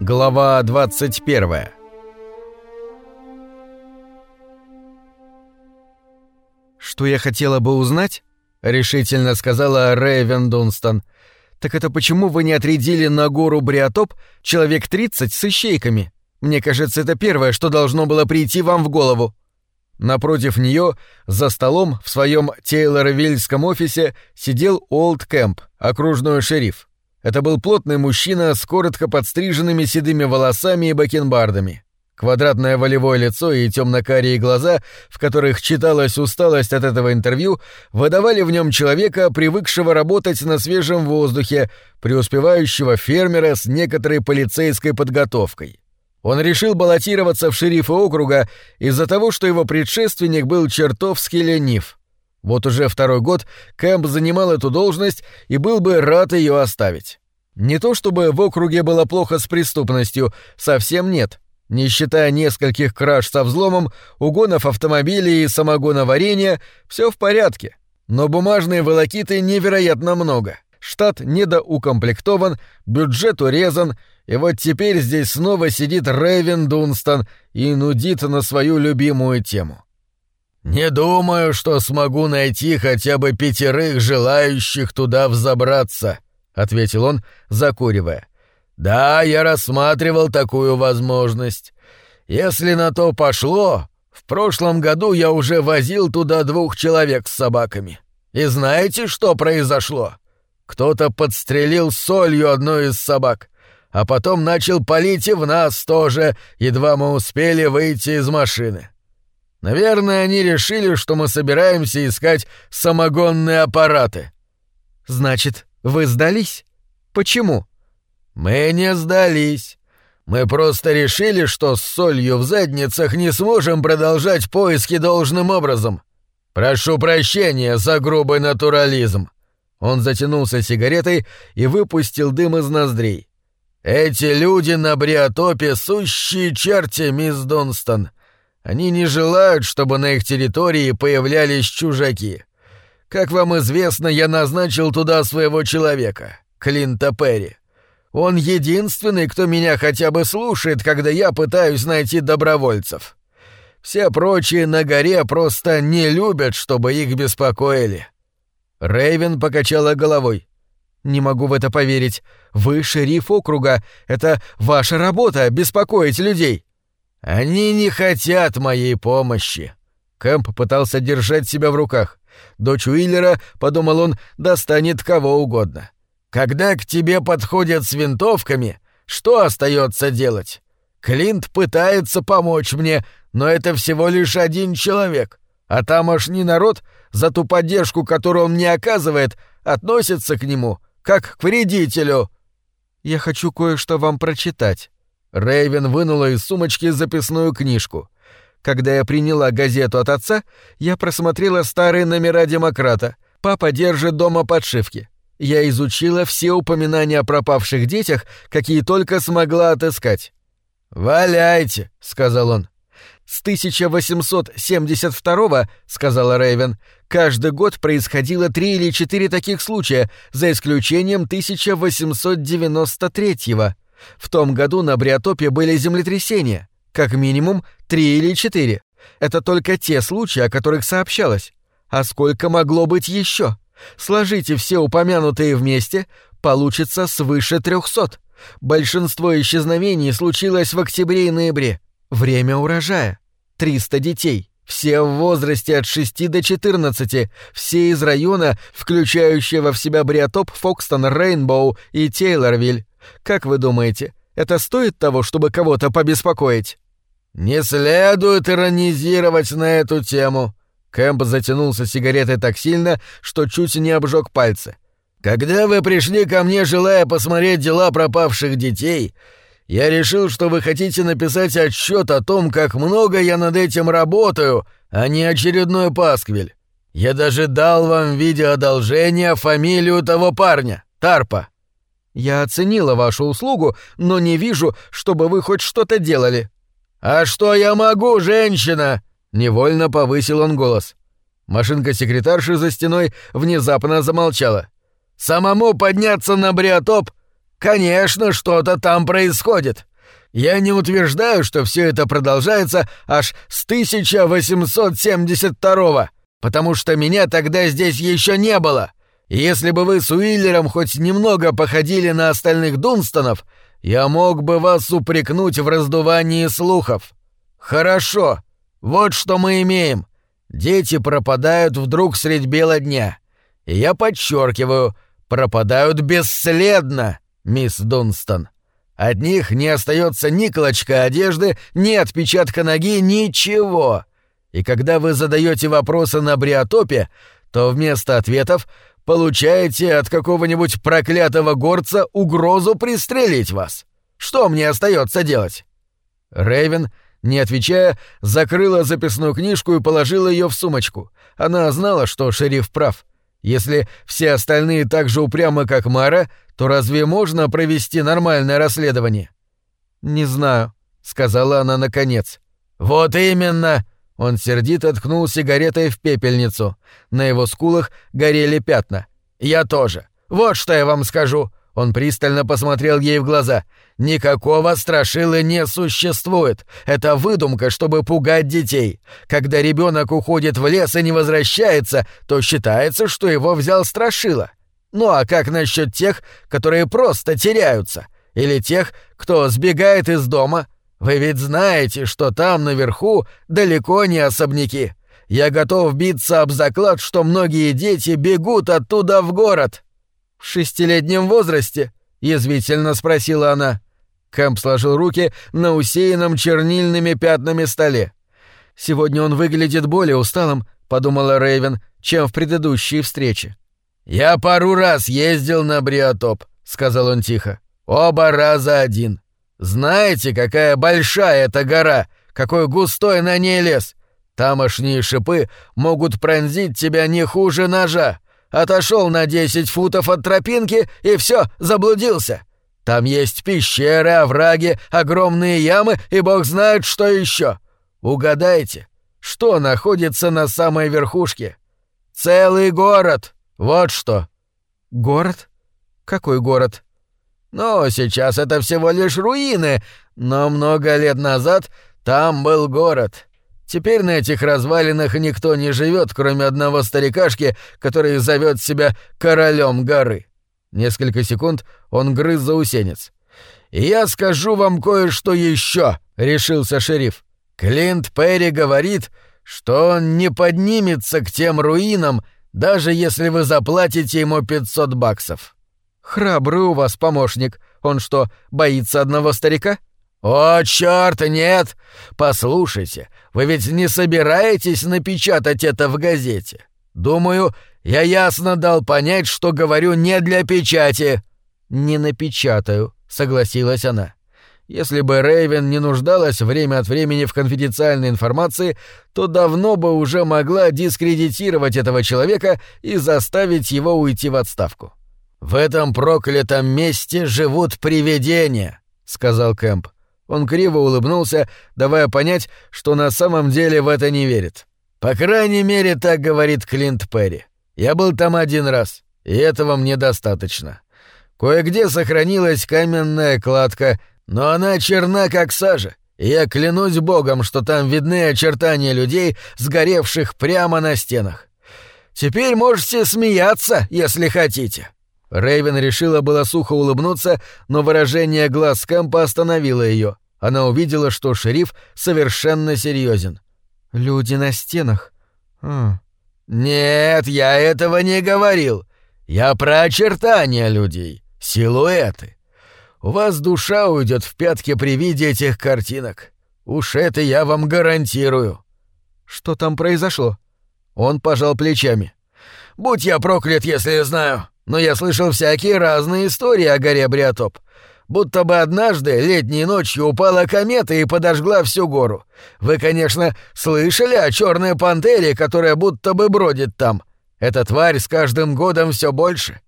Глава 21 «Что я хотела бы узнать?» — решительно сказала Рэйвен Дунстон. «Так это почему вы не отрядили на гору Бриотоп человек 30 с ищейками? Мне кажется, это первое, что должно было прийти вам в голову». Напротив нее, за столом в своем Тейлоровильском офисе, сидел Олд Кэмп, окружной шериф. Это был плотный мужчина с коротко подстриженными седыми волосами и бакенбардами. Квадратное волевое лицо и темно-карие глаза, в которых читалась усталость от этого интервью, выдавали в нем человека, привыкшего работать на свежем воздухе, преуспевающего фермера с некоторой полицейской подготовкой. Он решил баллотироваться в шерифы округа из-за того, что его предшественник был чертовски ленив. Вот уже второй год Кэмп занимал эту должность и был бы рад ее оставить. Не то чтобы в округе было плохо с преступностью, совсем нет. Не считая нескольких краж со взломом, угонов автомобилей и самогоноварения, все в порядке. Но бумажные волокиты невероятно много. Штат недоукомплектован, бюджет урезан, и вот теперь здесь снова сидит Рэйвен Дунстон и нудит на свою любимую тему. «Не думаю, что смогу найти хотя бы пятерых желающих туда взобраться», — ответил он, закуривая. «Да, я рассматривал такую возможность. Если на то пошло, в прошлом году я уже возил туда двух человек с собаками. И знаете, что произошло? Кто-то подстрелил солью одну из собак, а потом начал палить и в нас тоже, едва мы успели выйти из машины. Наверное, они решили, что мы собираемся искать самогонные аппараты. Значит, вы сдались? Почему? Мы не сдались. Мы просто решили, что с солью в задницах не сможем продолжать поиски должным образом. Прошу прощения за грубый натурализм. Он затянулся сигаретой и выпустил дым из ноздрей. Эти люди на Бриотопе сущие черти, мисс Донстон. Они не желают, чтобы на их территории появлялись чужаки. Как вам известно, я назначил туда своего человека, Клинта Перри. Он единственный, кто меня хотя бы слушает, когда я пытаюсь найти добровольцев. Все прочие на горе просто не любят, чтобы их беспокоили. Рейвен покачала головой. «Не могу в это поверить. Вы шериф округа. Это ваша работа — беспокоить людей». «Они не хотят моей помощи». Кэмп пытался держать себя в руках. Дочь Уиллера, подумал он, достанет кого угодно. «Когда к тебе подходят с винтовками, что остается делать? Клинт пытается помочь мне, но это всего лишь один человек. А тамошний народ, за ту поддержку, которую он мне оказывает, относится к нему, как к вредителю». «Я хочу кое-что вам прочитать». Рейвен вынула из сумочки записную книжку. Когда я приняла газету от отца, я просмотрела старые номера «Демократа». Папа держит дома подшивки. Я изучила все упоминания о пропавших детях, какие только смогла отыскать. «Валяйте», — сказал он. «С 1872-го, — сказала Рэйвен, — каждый год происходило три или четыре таких случая, за исключением 1893-го. В том году на Бриотопе были землетрясения, как минимум три или четыре. Это только те случаи, о которых сообщалось. А сколько могло быть еще? Сложите все упомянутые вместе, получится свыше трехсот. Большинство исчезновений случилось в октябре и ноябре. Время урожая. 300 детей. Все в возрасте от 6 до 14, все из района, включающего в себя Бриотоп, Фокстон, Рейнбоу и Тейлорвиль. Как вы думаете, это стоит того, чтобы кого-то побеспокоить? Не следует иронизировать на эту тему. Кэмп затянулся сигаретой так сильно, что чуть не обжег пальцы. Когда вы пришли ко мне, желая посмотреть дела пропавших детей, я решил, что вы хотите написать отчет о том, как много я над этим работаю, а не очередной пасквиль. Я даже дал вам в одолжения фамилию того парня, Тарпа. Я оценила вашу услугу, но не вижу, чтобы вы хоть что-то делали. А что я могу, женщина? Невольно повысил он голос. Машинка секретарши за стеной внезапно замолчала. Самому подняться на бриотоп Конечно, что-то там происходит. Я не утверждаю, что все это продолжается аж с 1872 потому что меня тогда здесь еще не было. Если бы вы с Уиллером хоть немного походили на остальных Дунстонов, я мог бы вас упрекнуть в раздувании слухов. Хорошо, вот что мы имеем. Дети пропадают вдруг средь бела дня. И я подчеркиваю, пропадают бесследно, мисс Дунстон. От них не остается ни клочка одежды, ни отпечатка ноги, ничего. И когда вы задаете вопросы на бриотопе, то вместо ответов получаете от какого-нибудь проклятого горца угрозу пристрелить вас. Что мне остается делать? Рейвен, не отвечая, закрыла записную книжку и положила ее в сумочку. Она знала, что шериф прав. Если все остальные так же упрямы, как Мара, то разве можно провести нормальное расследование? «Не знаю», — сказала она наконец. «Вот именно!» Он сердито ткнул сигаретой в пепельницу. На его скулах горели пятна. «Я тоже. Вот что я вам скажу!» Он пристально посмотрел ей в глаза. «Никакого страшилы не существует. Это выдумка, чтобы пугать детей. Когда ребенок уходит в лес и не возвращается, то считается, что его взял страшила. Ну а как насчет тех, которые просто теряются? Или тех, кто сбегает из дома, вы ведь знаете, что там наверху далеко не особняки. Я готов биться об заклад, что многие дети бегут оттуда в город. В шестилетнем возрасте? язвительно спросила она. Кэмп сложил руки на усеянном чернильными пятнами столе. Сегодня он выглядит более усталым, подумала Рейвен, чем в предыдущей встрече. Я пару раз ездил на Бриотоп, сказал он тихо. Оба раза один. Знаете, какая большая эта гора, какой густой на ней лес. Тамошние шипы могут пронзить тебя не хуже ножа. Отошел на десять футов от тропинки и все, заблудился. Там есть пещеры, овраги, огромные ямы и бог знает что еще. Угадайте, что находится на самой верхушке? Целый город. Вот что. Город? Какой город? Ну, сейчас это всего лишь руины, но много лет назад там был город. Теперь на этих развалинах никто не живет, кроме одного старикашки, который зовет себя королем горы. Несколько секунд он грыз заусенец. «И я скажу вам кое-что еще», — решился шериф. «Клинт Перри говорит, что он не поднимется к тем руинам, даже если вы заплатите ему 500 баксов». «Храбрый у вас помощник. Он что, боится одного старика?» «О, чёрт, нет! Послушайте, вы ведь не собираетесь напечатать это в газете? Думаю, я ясно дал понять, что говорю не для печати». «Не напечатаю», — согласилась она. Если бы Рейвен не нуждалась время от времени в конфиденциальной информации, то давно бы уже могла дискредитировать этого человека и заставить его уйти в отставку. «В этом проклятом месте живут привидения», — сказал Кэмп. Он криво улыбнулся, давая понять, что на самом деле в это не верит. «По крайней мере, так говорит Клинт Перри. Я был там один раз, и этого мне достаточно. Кое-где сохранилась каменная кладка, но она черна, как сажа, и я клянусь богом, что там видны очертания людей, сгоревших прямо на стенах. Теперь можете смеяться, если хотите». Рейвен решила было сухо улыбнуться, но выражение глаз Кэмпа остановило ее. Она увидела, что шериф совершенно серьезен. «Люди на стенах. А. «Нет, я этого не говорил. Я про очертания людей, силуэты. У вас душа уйдет в пятки при виде этих картинок. Уж это я вам гарантирую». «Что там произошло?» Он пожал плечами. «Будь я проклят, если знаю но я слышал всякие разные истории о горе Бриотоп. Будто бы однажды летней ночью упала комета и подожгла всю гору. Вы, конечно, слышали о черной пантере, которая будто бы бродит там. Эта тварь с каждым годом все больше.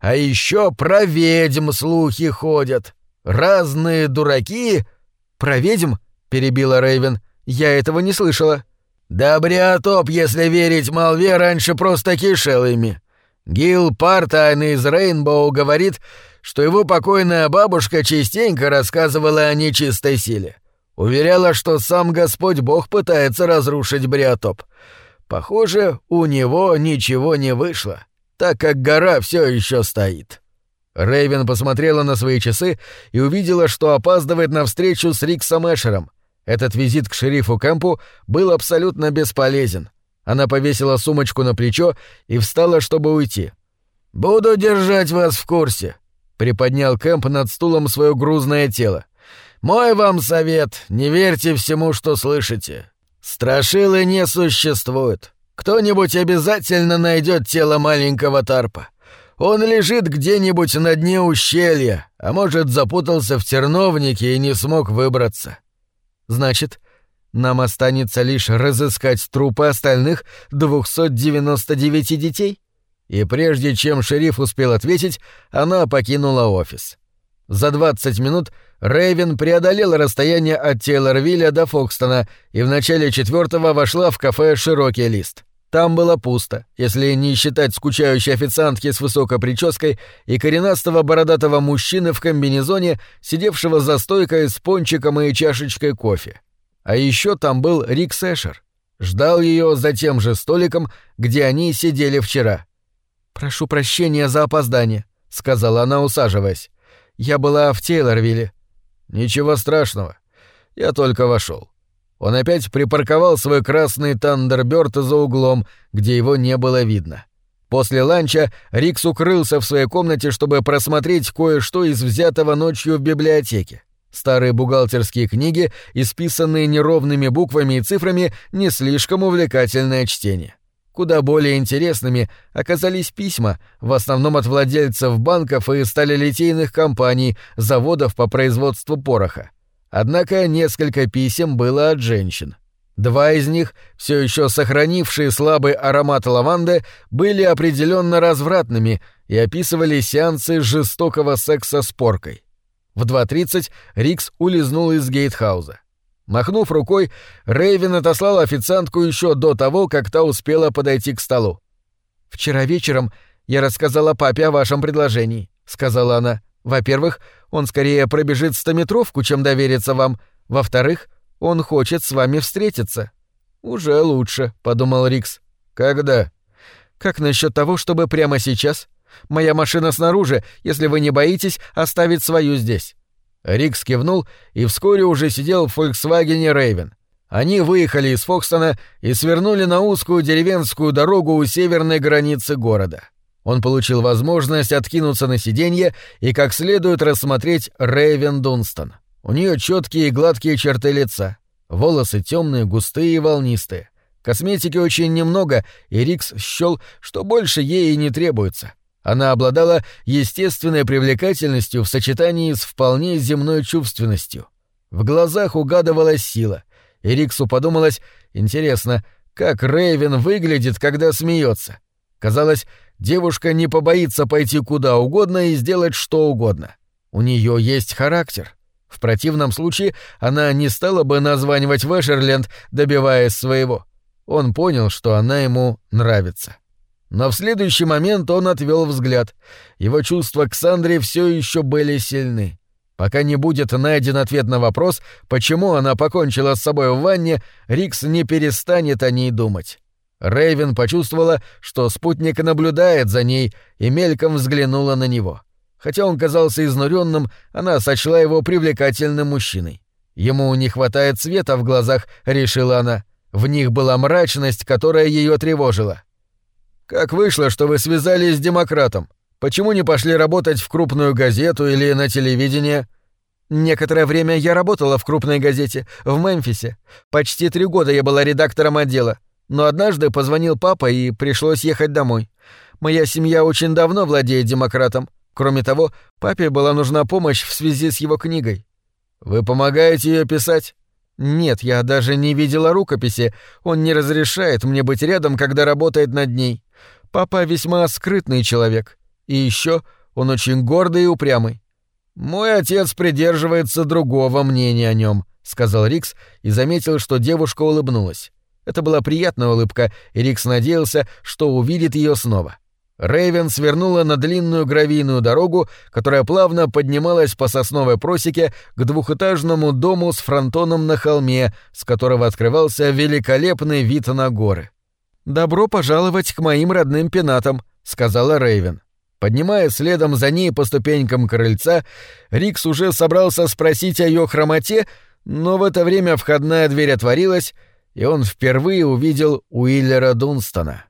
А еще про ведьм слухи ходят. Разные дураки... Про ведьм? перебила Рейвен. Я этого не слышала. Да Бриотоп, если верить молве, раньше просто кишел ими. Гил Партайн из Рейнбоу говорит, что его покойная бабушка частенько рассказывала о нечистой силе. Уверяла, что сам Господь Бог пытается разрушить Бриотоп. Похоже, у него ничего не вышло, так как гора все еще стоит. Рейвен посмотрела на свои часы и увидела, что опаздывает на встречу с Риксом Эшером. Этот визит к шерифу Кэмпу был абсолютно бесполезен. Она повесила сумочку на плечо и встала, чтобы уйти. «Буду держать вас в курсе», — приподнял Кэмп над стулом свое грузное тело. «Мой вам совет — не верьте всему, что слышите. Страшилы не существует. Кто-нибудь обязательно найдет тело маленького Тарпа. Он лежит где-нибудь на дне ущелья, а может, запутался в терновнике и не смог выбраться. Значит, нам останется лишь разыскать трупы остальных 299 детей? И прежде чем шериф успел ответить, она покинула офис. За 20 минут Рэйвен преодолела расстояние от Тейлорвилля до Фокстона и в начале четвертого вошла в кафе «Широкий лист». Там было пусто, если не считать скучающей официантки с высокой прической и коренастого бородатого мужчины в комбинезоне, сидевшего за стойкой с пончиком и чашечкой кофе. А еще там был Рик Сэшер. Ждал ее за тем же столиком, где они сидели вчера. «Прошу прощения за опоздание», — сказала она, усаживаясь. «Я была в Тейлорвилле». «Ничего страшного. Я только вошел. Он опять припарковал свой красный Тандербёрд за углом, где его не было видно. После ланча Рикс укрылся в своей комнате, чтобы просмотреть кое-что из взятого ночью в библиотеке. Старые бухгалтерские книги, исписанные неровными буквами и цифрами, не слишком увлекательное чтение. Куда более интересными оказались письма, в основном от владельцев банков и сталелитейных компаний, заводов по производству пороха. Однако несколько писем было от женщин. Два из них, все еще сохранившие слабый аромат лаванды, были определенно развратными и описывали сеансы жестокого секса с поркой. В 2.30 Рикс улизнул из гейтхауза. Махнув рукой, Рейвен отослал официантку еще до того, как та успела подойти к столу. «Вчера вечером я рассказала папе о вашем предложении», — сказала она. «Во-первых, он скорее пробежит стометровку, чем доверится вам. Во-вторых, он хочет с вами встретиться». «Уже лучше», — подумал Рикс. «Когда?» «Как насчет того, чтобы прямо сейчас?» Моя машина снаружи, если вы не боитесь оставить свою здесь». Рикс кивнул и вскоре уже сидел в «Фольксвагене Рейвен». Они выехали из Фокстона и свернули на узкую деревенскую дорогу у северной границы города. Он получил возможность откинуться на сиденье и как следует рассмотреть Рейвен Дунстон. У нее четкие и гладкие черты лица, волосы темные, густые и волнистые. Косметики очень немного, и Рикс счел, что больше ей и не требуется. Она обладала естественной привлекательностью в сочетании с вполне земной чувственностью. В глазах угадывалась сила, и подумалось, интересно, как Рейвен выглядит, когда смеется. Казалось, девушка не побоится пойти куда угодно и сделать что угодно. У нее есть характер. В противном случае она не стала бы названивать в Эшерленд, добиваясь своего. Он понял, что она ему нравится. Но в следующий момент он отвел взгляд. Его чувства к Сандре все еще были сильны. Пока не будет найден ответ на вопрос, почему она покончила с собой в ванне, Рикс не перестанет о ней думать. Рейвен почувствовала, что спутник наблюдает за ней, и мельком взглянула на него. Хотя он казался изнуренным, она сочла его привлекательным мужчиной. Ему не хватает света в глазах, решила она. В них была мрачность, которая ее тревожила. Как вышло, что вы связались с демократом? Почему не пошли работать в крупную газету или на телевидение? Некоторое время я работала в крупной газете, в Мемфисе. Почти три года я была редактором отдела. Но однажды позвонил папа, и пришлось ехать домой. Моя семья очень давно владеет демократом. Кроме того, папе была нужна помощь в связи с его книгой. Вы помогаете ее писать? Нет, я даже не видела рукописи. Он не разрешает мне быть рядом, когда работает над ней. Папа весьма скрытный человек. И еще он очень гордый и упрямый. Мой отец придерживается другого мнения о нем, сказал Рикс и заметил, что девушка улыбнулась. Это была приятная улыбка, и Рикс надеялся, что увидит ее снова. Рейвен свернула на длинную гравийную дорогу, которая плавно поднималась по сосновой просеке к двухэтажному дому с фронтоном на холме, с которого открывался великолепный вид на горы. «Добро пожаловать к моим родным пенатам», — сказала Рейвен. Поднимая следом за ней по ступенькам крыльца, Рикс уже собрался спросить о ее хромоте, но в это время входная дверь отворилась, и он впервые увидел Уиллера Дунстона.